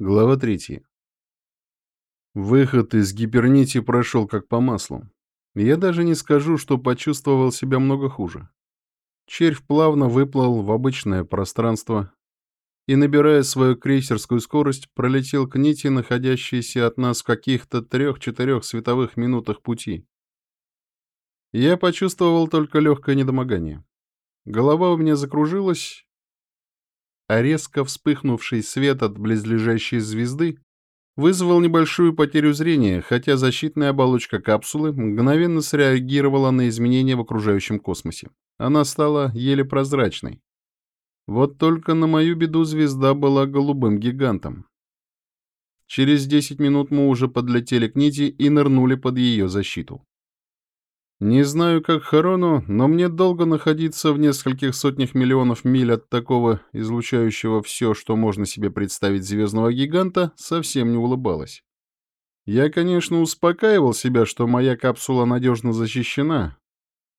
Глава 3. Выход из гипернити прошел как по маслу. Я даже не скажу, что почувствовал себя много хуже. Червь плавно выплыл в обычное пространство и, набирая свою крейсерскую скорость, пролетел к нити, находящейся от нас в каких-то трех-четырех световых минутах пути. Я почувствовал только легкое недомогание. Голова у меня закружилась, а резко вспыхнувший свет от близлежащей звезды вызвал небольшую потерю зрения, хотя защитная оболочка капсулы мгновенно среагировала на изменения в окружающем космосе. Она стала еле прозрачной. Вот только на мою беду звезда была голубым гигантом. Через 10 минут мы уже подлетели к нити и нырнули под ее защиту. Не знаю, как Харону, но мне долго находиться в нескольких сотнях миллионов миль от такого излучающего все, что можно себе представить звездного гиганта, совсем не улыбалось. Я, конечно, успокаивал себя, что моя капсула надежно защищена.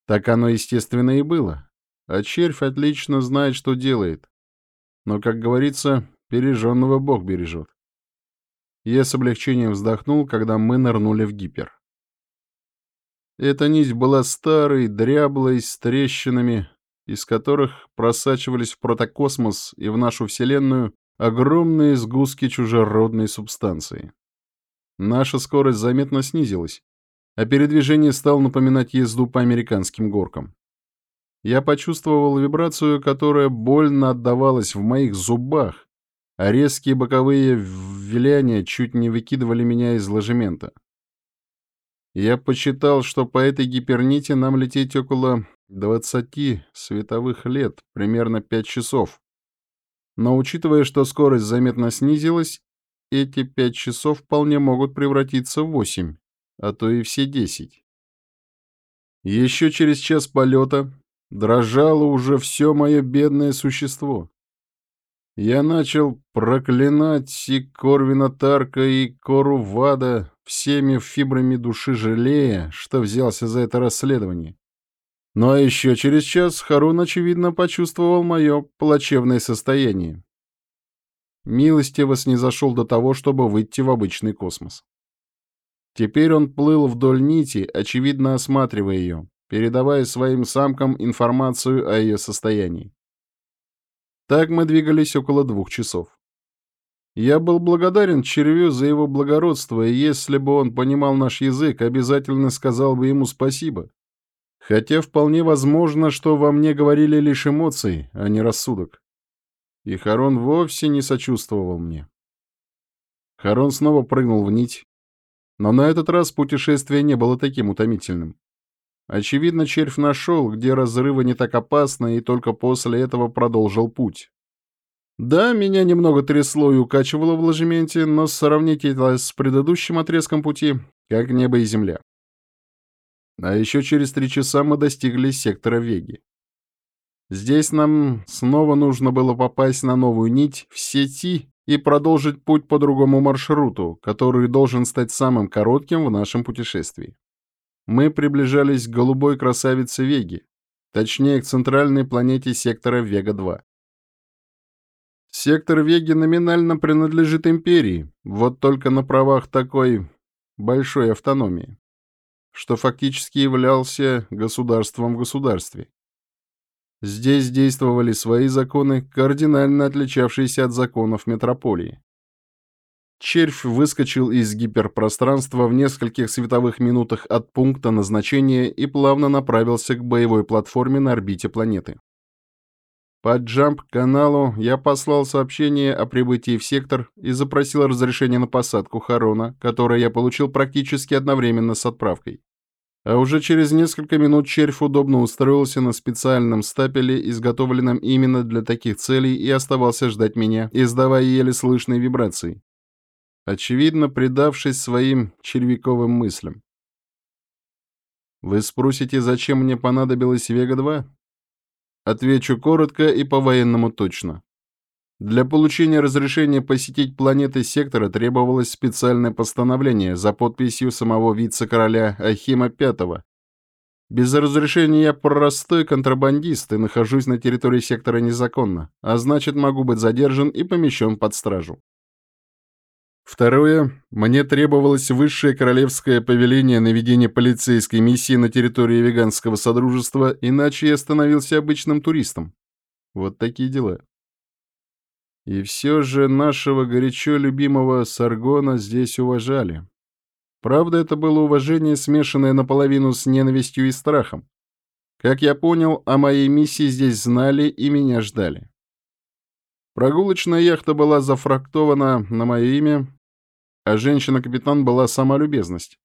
Так оно, естественно, и было. А червь отлично знает, что делает. Но, как говорится, береженного Бог бережет. Я с облегчением вздохнул, когда мы нырнули в гипер. Эта нить была старой, дряблой, с трещинами, из которых просачивались в протокосмос и в нашу Вселенную огромные сгустки чужеродной субстанции. Наша скорость заметно снизилась, а передвижение стало напоминать езду по американским горкам. Я почувствовал вибрацию, которая больно отдавалась в моих зубах, а резкие боковые виляния чуть не выкидывали меня из ложемента. Я посчитал, что по этой гипернити нам лететь около 20 световых лет, примерно 5 часов. Но учитывая, что скорость заметно снизилась, эти 5 часов вполне могут превратиться в 8, а то и все 10. Еще через час полета дрожало уже все мое бедное существо. Я начал проклинать и Корвина Тарка, и Кору Вада, всеми фибрами души жалея, что взялся за это расследование. А еще через час Харун, очевидно, почувствовал мое плачевное состояние. Милостиво снизошел до того, чтобы выйти в обычный космос. Теперь он плыл вдоль нити, очевидно осматривая ее, передавая своим самкам информацию о ее состоянии. Так мы двигались около двух часов. Я был благодарен червю за его благородство, и если бы он понимал наш язык, обязательно сказал бы ему спасибо. Хотя вполне возможно, что во мне говорили лишь эмоции, а не рассудок. И Харон вовсе не сочувствовал мне. Харон снова прыгнул в нить, но на этот раз путешествие не было таким утомительным. Очевидно, червь нашел, где разрывы не так опасны, и только после этого продолжил путь. Да, меня немного трясло и укачивало в ложементе, но сравнить это с предыдущим отрезком пути, как небо и земля. А еще через три часа мы достигли сектора Веги. Здесь нам снова нужно было попасть на новую нить в сети и продолжить путь по другому маршруту, который должен стать самым коротким в нашем путешествии мы приближались к голубой красавице Веги, точнее к центральной планете сектора Вега-2. Сектор Веги номинально принадлежит империи, вот только на правах такой большой автономии, что фактически являлся государством в государстве. Здесь действовали свои законы, кардинально отличавшиеся от законов метрополии. Червь выскочил из гиперпространства в нескольких световых минутах от пункта назначения и плавно направился к боевой платформе на орбите планеты. По джамп-каналу я послал сообщение о прибытии в сектор и запросил разрешение на посадку Харона, которое я получил практически одновременно с отправкой. А уже через несколько минут червь удобно устроился на специальном стапеле, изготовленном именно для таких целей, и оставался ждать меня, издавая еле слышные вибрации очевидно, предавшись своим червяковым мыслям. Вы спросите, зачем мне понадобилась Вега-2? Отвечу коротко и по-военному точно. Для получения разрешения посетить планеты сектора требовалось специальное постановление за подписью самого вице-короля Ахима V. Без разрешения я простой контрабандист и нахожусь на территории сектора незаконно, а значит могу быть задержан и помещен под стражу. Второе. Мне требовалось высшее королевское повеление на ведение полицейской миссии на территории веганского содружества, иначе я становился обычным туристом. Вот такие дела. И все же нашего горячо любимого Саргона здесь уважали. Правда, это было уважение, смешанное наполовину с ненавистью и страхом. Как я понял, о моей миссии здесь знали и меня ждали. Прогулочная яхта была зафрактована на мое имя, а женщина-капитан была сама любезность.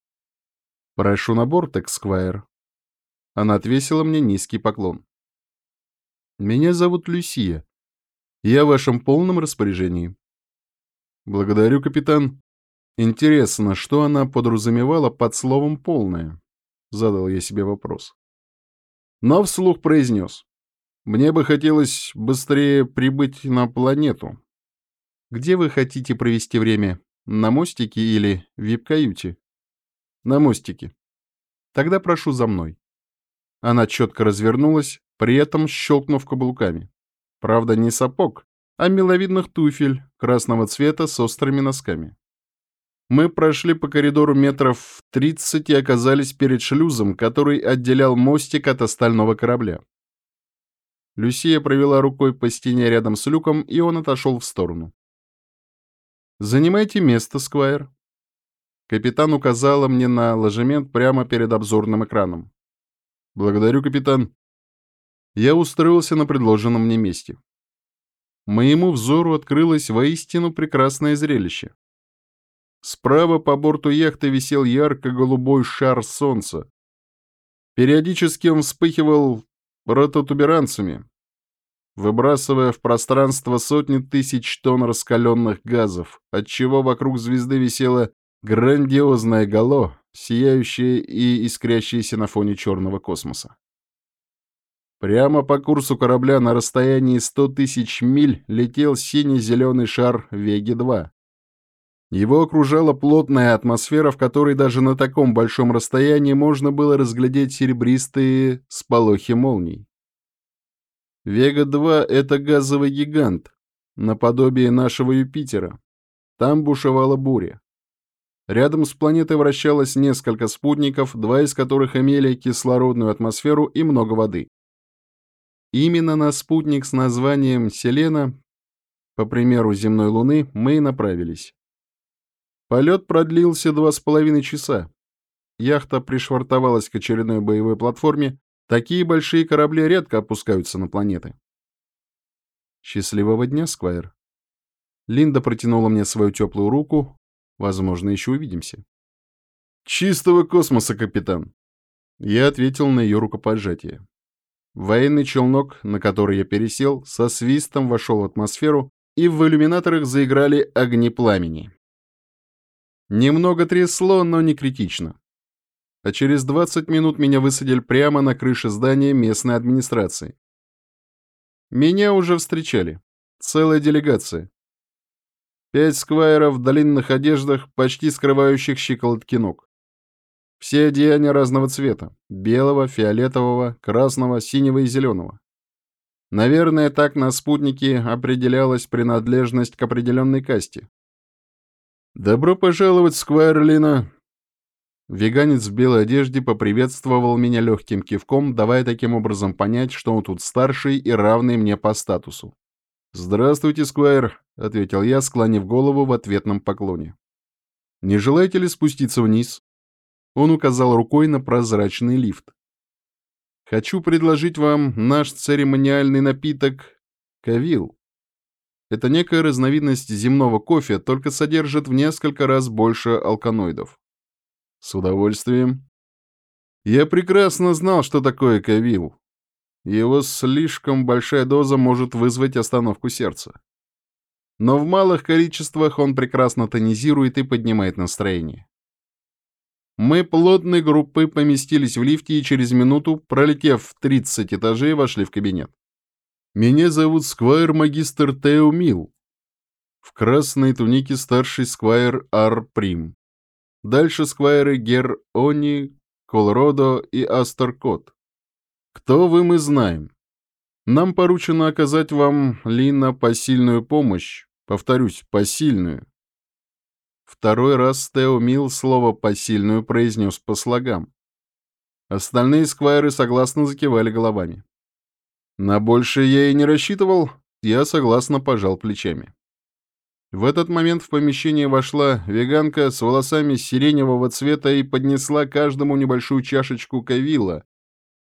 «Прошу на борт, Эксквайр». Она отвесила мне низкий поклон. «Меня зовут Люсия. Я в вашем полном распоряжении». «Благодарю, капитан. Интересно, что она подразумевала под словом «полное»?» Задал я себе вопрос. Но вслух произнес. «Мне бы хотелось быстрее прибыть на планету». «Где вы хотите провести время?» На мостике или вип-каюте? На мостике. Тогда прошу за мной. Она четко развернулась, при этом щелкнув каблуками. Правда, не сапог, а миловидных туфель красного цвета с острыми носками. Мы прошли по коридору метров 30 и оказались перед шлюзом, который отделял мостик от остального корабля. Люсия провела рукой по стене рядом с люком, и он отошел в сторону. «Занимайте место, Сквайр». Капитан указала мне на ложемент прямо перед обзорным экраном. «Благодарю, капитан». Я устроился на предложенном мне месте. Моему взору открылось воистину прекрасное зрелище. Справа по борту яхты висел ярко-голубой шар солнца. Периодически он вспыхивал рототуберанцами, выбрасывая в пространство сотни тысяч тонн раскаленных газов, отчего вокруг звезды висело грандиозное гало, сияющее и искрящееся на фоне черного космоса. Прямо по курсу корабля на расстоянии 100 тысяч миль летел синий-зеленый шар Веги-2. Его окружала плотная атмосфера, в которой даже на таком большом расстоянии можно было разглядеть серебристые сполохи молний. Вега-2 — это газовый гигант, наподобие нашего Юпитера. Там бушевала буря. Рядом с планетой вращалось несколько спутников, два из которых имели кислородную атмосферу и много воды. Именно на спутник с названием Селена, по примеру земной Луны, мы и направились. Полет продлился два с половиной часа. Яхта пришвартовалась к очередной боевой платформе, Такие большие корабли редко опускаются на планеты. Счастливого дня, Сквайр. Линда протянула мне свою теплую руку. Возможно, еще увидимся. Чистого космоса, капитан. Я ответил на ее рукопожатие. Военный челнок, на который я пересел, со свистом вошел в атмосферу, и в иллюминаторах заиграли огни пламени. Немного трясло, но не критично а через 20 минут меня высадили прямо на крыше здания местной администрации. Меня уже встречали. Целая делегация. Пять сквайров в длинных одеждах, почти скрывающих щиколотки ног. Все одеяния разного цвета. Белого, фиолетового, красного, синего и зеленого. Наверное, так на спутнике определялась принадлежность к определенной касте. «Добро пожаловать, Сквайр Лина!» Веганец в белой одежде поприветствовал меня легким кивком, давая таким образом понять, что он тут старший и равный мне по статусу. «Здравствуйте, Сквайр», — ответил я, склонив голову в ответном поклоне. «Не желаете ли спуститься вниз?» Он указал рукой на прозрачный лифт. «Хочу предложить вам наш церемониальный напиток «Кавил». Это некая разновидность земного кофе, только содержит в несколько раз больше алканоидов. С удовольствием. Я прекрасно знал, что такое Кавил. Его слишком большая доза может вызвать остановку сердца. Но в малых количествах он прекрасно тонизирует и поднимает настроение. Мы плотной группой поместились в лифте и через минуту, пролетев 30 этажей, вошли в кабинет. Меня зовут Сквайр-магистр Тео Мил. В красной тунике старший Сквайр Ар Прим. Дальше сквайры Гер Они, Колродо и Астеркот. Кто вы, мы знаем. Нам поручено оказать вам, Лина, посильную помощь. Повторюсь, посильную. Второй раз Тео Мил слово «посильную» произнес по слогам. Остальные сквайры согласно закивали головами. На большее я и не рассчитывал, я согласно пожал плечами. В этот момент в помещение вошла веганка с волосами сиреневого цвета и поднесла каждому небольшую чашечку кавила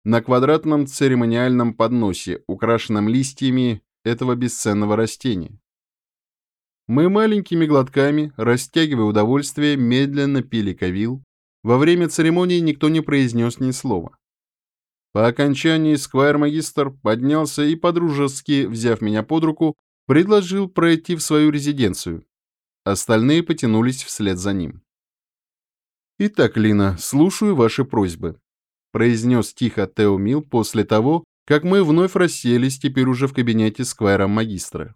на квадратном церемониальном подносе, украшенном листьями этого бесценного растения. Мы маленькими глотками, растягивая удовольствие, медленно пили кавил. Во время церемонии никто не произнес ни слова. По окончании сквайр-магистр поднялся и, подружески взяв меня под руку, предложил пройти в свою резиденцию. Остальные потянулись вслед за ним. «Итак, Лина, слушаю ваши просьбы», — произнес тихо Тео Мил после того, как мы вновь расселись теперь уже в кабинете сквайра-магистра.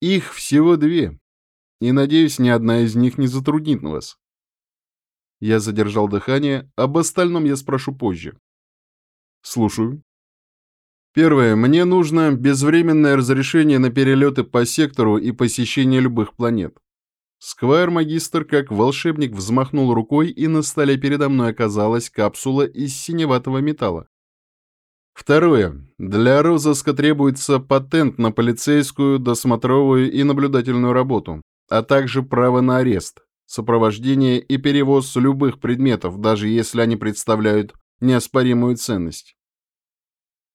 «Их всего две, и, надеюсь, ни одна из них не затруднит вас». Я задержал дыхание, об остальном я спрошу позже. Слушаю. Первое. Мне нужно безвременное разрешение на перелеты по сектору и посещение любых планет. Сквайр-магистр, как волшебник, взмахнул рукой, и на столе передо мной оказалась капсула из синеватого металла. Второе. Для розыска требуется патент на полицейскую, досмотровую и наблюдательную работу, а также право на арест, сопровождение и перевоз любых предметов, даже если они представляют неоспоримую ценность.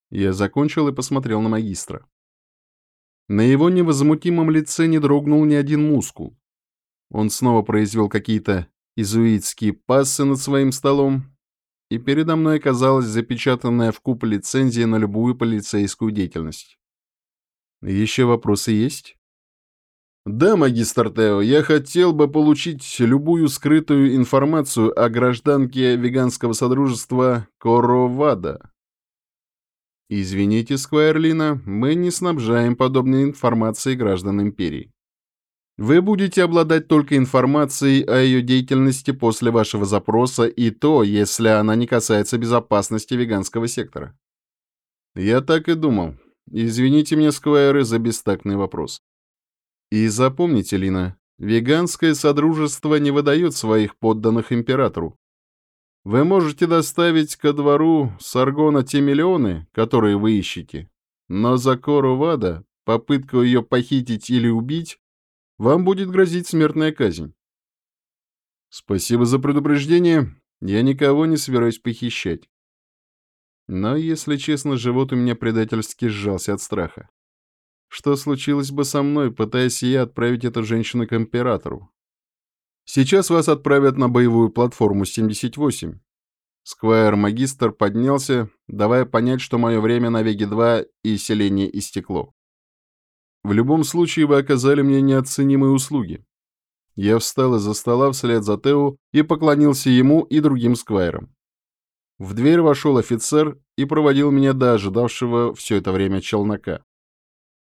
Я закончил и посмотрел на магистра. На его невозмутимом лице не дрогнул ни один мускул. Он снова произвел какие-то изуитские пассы над своим столом, и передо мной оказалась запечатанная в куб лицензия на любую полицейскую деятельность. Еще вопросы есть? Да, магистр Тео, я хотел бы получить любую скрытую информацию о гражданке веганского содружества Коровада. Извините, Сквайрлина, мы не снабжаем подобной информацией граждан Империи. Вы будете обладать только информацией о ее деятельности после вашего запроса и то, если она не касается безопасности веганского сектора. Я так и думал. Извините меня, Сквайры, за бестактный вопрос. И запомните, Лина, веганское содружество не выдает своих подданных императору. Вы можете доставить ко двору Саргона те миллионы, которые вы ищете, но за Кору Вада, попытку ее похитить или убить, вам будет грозить смертная казнь. Спасибо за предупреждение, я никого не собираюсь похищать. Но, если честно, живот у меня предательски сжался от страха. Что случилось бы со мной, пытаясь я отправить эту женщину к императору? Сейчас вас отправят на боевую платформу 78. Сквайр-магистр поднялся, давая понять, что мое время на Веге-2 и селение истекло. В любом случае вы оказали мне неоценимые услуги. Я встал из-за стола вслед за Тео и поклонился ему и другим сквайрам. В дверь вошел офицер и проводил меня до ожидавшего все это время челнока.